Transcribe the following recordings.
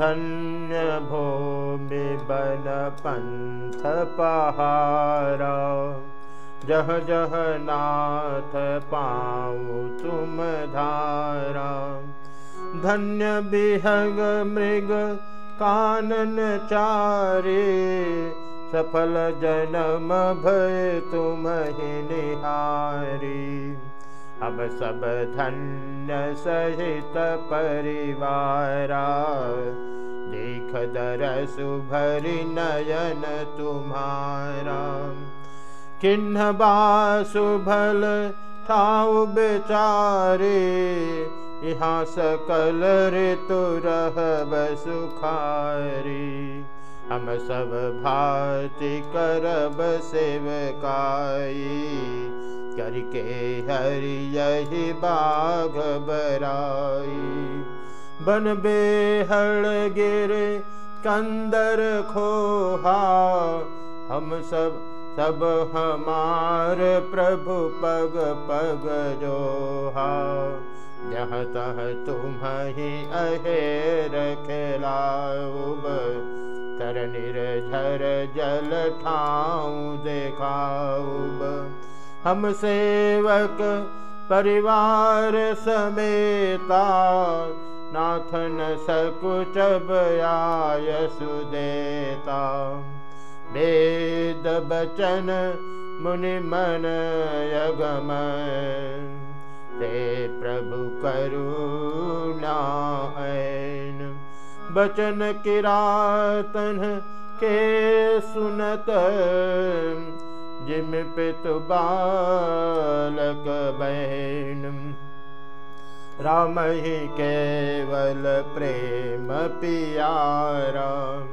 धन्य भूमि बन पंथ पहारा जह जह नाथ पाऊ तुम धारा। धन्य विहग मृग कानन चारे। सफल जन्म भय तुम ही निहारी अब सब धन्य सहित परिवारा देख दर सुभरि नयन तुम्हारा किन्ह बासुभल ठाउ बेचारे यहाँ सकल ऋतु रह सुखारी हम सब भाति करब सेवकाई हरि यही बाघ बराई। बन बेहड़ गिर कंदर खोहा हम सब सब हमार प्रभु पग पग जोहा। जहाँ तह तुम ही अहेर खेलाऊब तर निर्झर जल ठाऊ देखाऊब हम सेवक परिवार समेता नाथन सकुच आय सुदेता। वेद बचन मुनि मन यगम ते प्रभु करुणा बचन किरातन के सुनत जिम पितु बालक बहन। राम ही केवल प्रेम पियारा।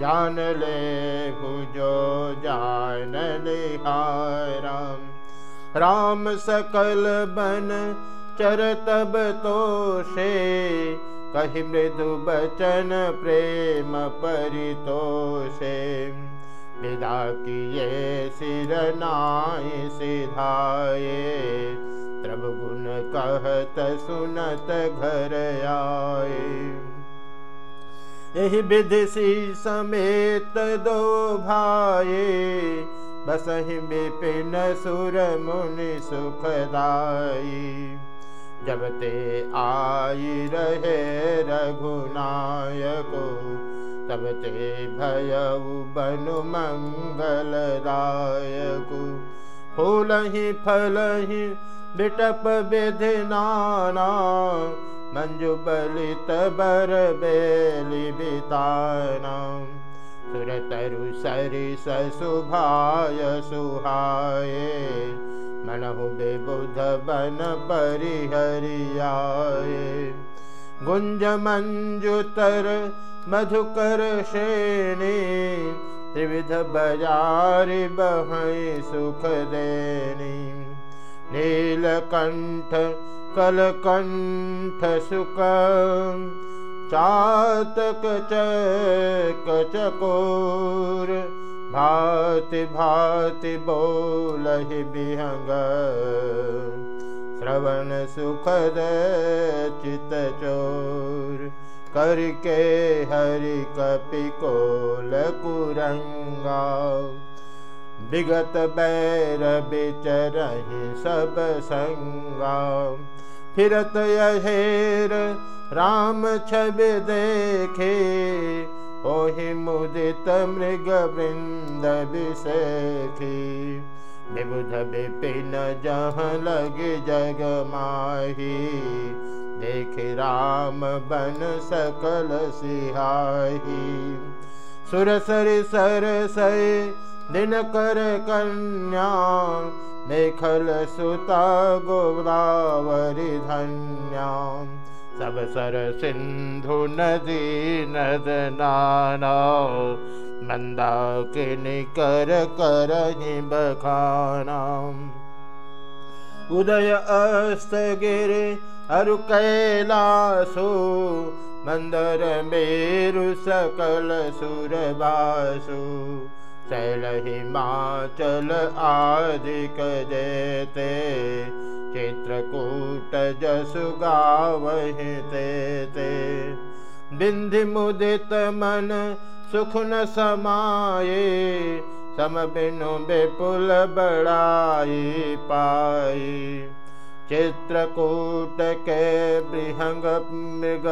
जान ले भुजो राम सकल बन चरतब तो से कही मृदु बचन प्रेम परितोषे विदा किए, सिर नाय सिधाए। त्रभ गुण कहत सुनत घर आए। यही सी समेत दो भाए। बसहि विपिन सुर मुनि सुखदाई जब ते आई रहे रघुनायको तब ते भयउ बनु मंगल मंगलदायकु। फूलहि फलहि बिटप विधि नाना, मंजु बलित बर बेली बिताना। सुरतरु सरि ससुभाय सुहाये, मनहु बेबुध बन परिहरियाए मंजुतर मधुकर श्रेणी त्रिविध बजारि बह सुख देनी। नीलकंठ कलकंठ सुख चातक चकोर भाति भाति बोलहि बिहंग श्रवण सुखद चित चोर करके हरि कपिकोल कुरंगा विगत बैर बिचरहि सब संगा। फिरत यहेर राम छवि देखे ओहि मुदित मृग वृंद विषेखी विबुध विपिन जह लग जग माही देख राम बन सकल सिहाही। सुरसर सर सय, दिन कर कन्या। मेखल सुता गोदावरी धन्या। सब सर सिंधु नदी नद नाना। मंदा के निकर कर बखाना उदय अस्त गिरे अरु कैलासो मंदर मेरु सकल सुरबासु शैल हिमाचल आदिक जेते चित्रकूट जसु गावहि ते। बिंधि मुदित मन सुख न समाये, सम बिनु बेपुल बड़ाई पाई चित्रकूट के बृहंग मृग,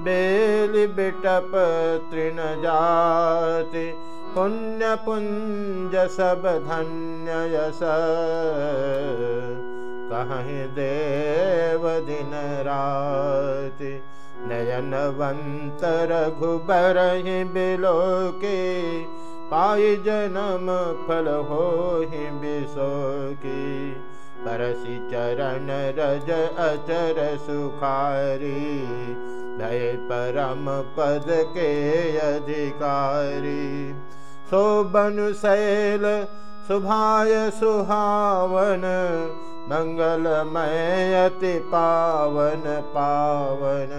बेल बिटप तृण जाति, पुण्य पुंज सब धन्य यस। कहीं देव दिन राति नयनवंत रघुबर बिलो के पाई जन्म फल हो विशो की परसि चरण रज अचर सुखारी भय परम पद के अधिकारी। शोभन शैल सुभाय सुहावन मंगलमय अति पावन पावन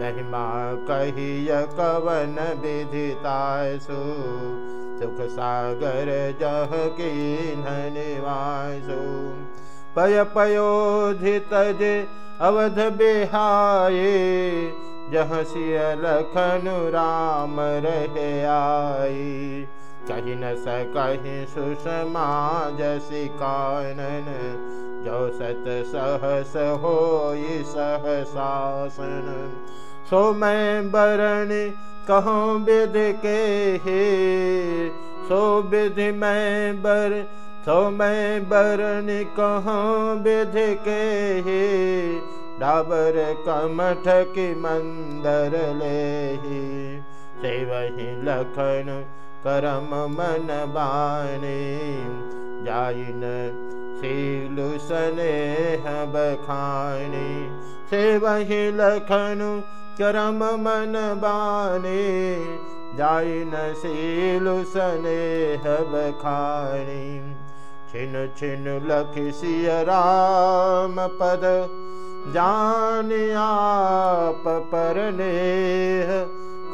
महिमा कहिय कवन विधितासु सुख सागर जह की निवासु पय पयोधित अवध बिहाये, जह सिय लखन राम रहे आई कही न सकही सुषमा जसी कानन, जो सत सहस हो सहसासन सो मैं बरण कहूँ विध के हे? सो विधि मैं बर, सो मैं बरण कहूँ विध के हे? डाबर कमठ की मंदर ले से वही लखन करम मन बाने। जाइन सीलु स्नेह बखानी। से वही लखनु करम मन बाने जाई न सीलु स्नेह बखानी। छिन लख सिय राम पद जान आप परने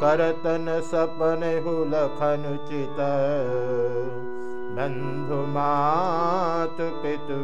करतन सपन हुलखनु चित बन्धु मातु पितु